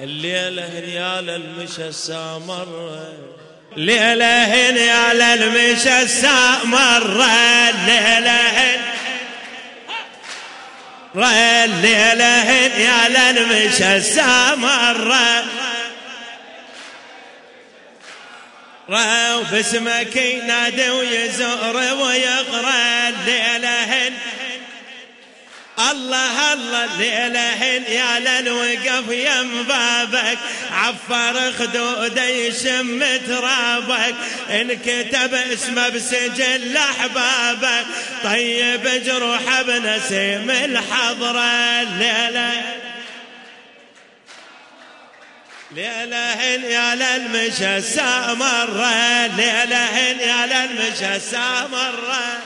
الليلة هنيال المشى السامر. ليلة هنيال المشى السامر. الليلة هن الليلة هنيال المشى السامر. وباسمك ينادي ويزور ويقرا الليلة الله الله الليلة يا للوقف يم بابك. عفر خدوده يشم ترابك. انكتب اسمه بسجل أحبابك. طيب جروح بنسيم الحضرة الليلة ليلة يا للمشى سامرة ليلة يا للمشى سامرة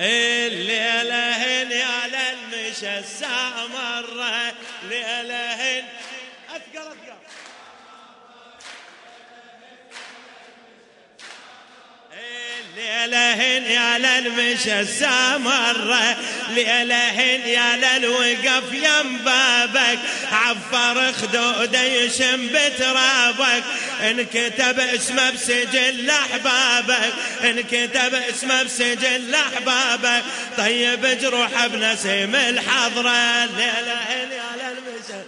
الليلة هن على الساعة مرة ليلة هن أثقل أثقل. ليلهن يا للمشى السامرة ليلهن يا للوقف يم بابك عفر خدوده يشم بترابك. انكتب اسمه بسجل أحبابك. انكتب اسمه بسجل أحبابك. طيب جروح بنسيم الحضرة ليلهن يا للمشى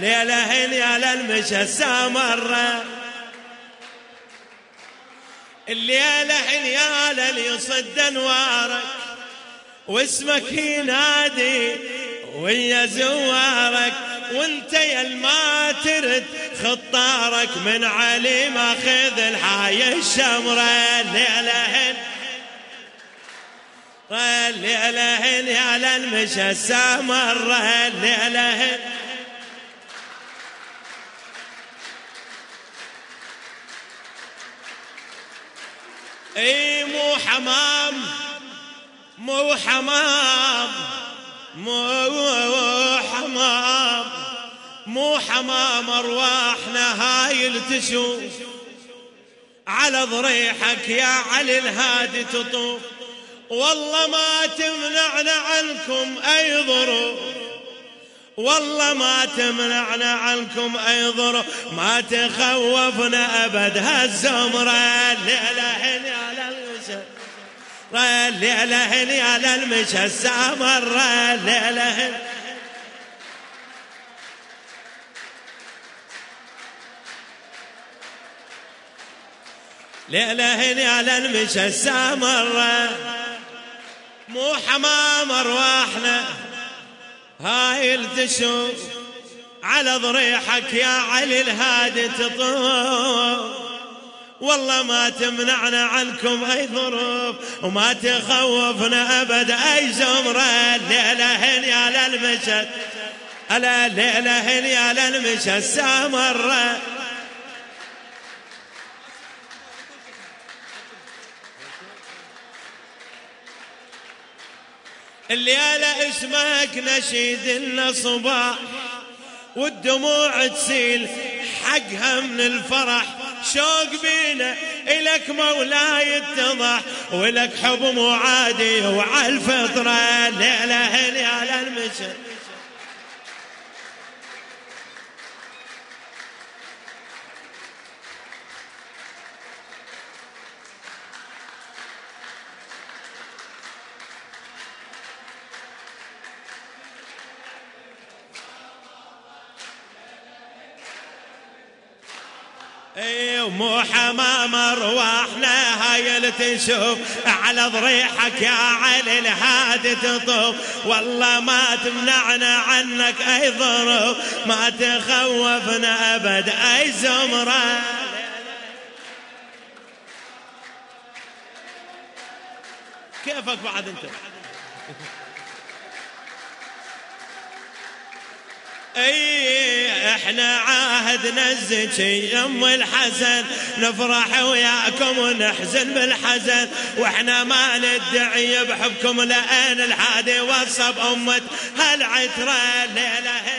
ليلهن يا للمشى السامرة الليلة حنيال اللي صد أنوارك. واسمك ينادي. ويا زوارك وانت يا ما ترد خطارك من علي ماخذ الحاية الشمرة. الليلة هن. الليلة هن يا للمشى السامرة الليلة هن. إي مو حمام مو حمام مو حمام ارواحنا هاي التشوف على ضريحك يا علي الهادي تطوف. والله ما تمنعنا عنكم أي ظروف والله ما تمنعنا عنكم أي ظروف ما تخوفنا أبد هالزمره الليلة هني على المشى الليلة هني على المشى السامر الليلة هني. ليلة هني على المشى السامر مو حمام ارواحنا هاي التشوف على ضريحك يا علي الهادي تطوف. والله ما تمنعنا عنكم أي ظروف وما تخوفنا أبد أي زمرة. الليلة هني على المشهد الا الليلة هني على المشهد سامره الليلة اسمك نشيد النصباح والدموع تسيل حقها من الفرح. شوق بينا إلك مولاي اتضح ولك حب مو عادي وعلى الفطرة. ليلة هني على المشهد اي ومو حمام ارواحنا هاي تشوف على ضريحك يا علي الهادي تطوف. والله ما تمنعنا عنك أي ظروف. ما تخوفنا أبد أي زمرة. كيفك بعد أنت؟ اي إحنا عاهدنا الزكي ام الحسن. نفرح وياكم ونحزن بالحزن. وإحنا ما ندعي بحبكم لأن الحادي وصب امة هالعترة ليلة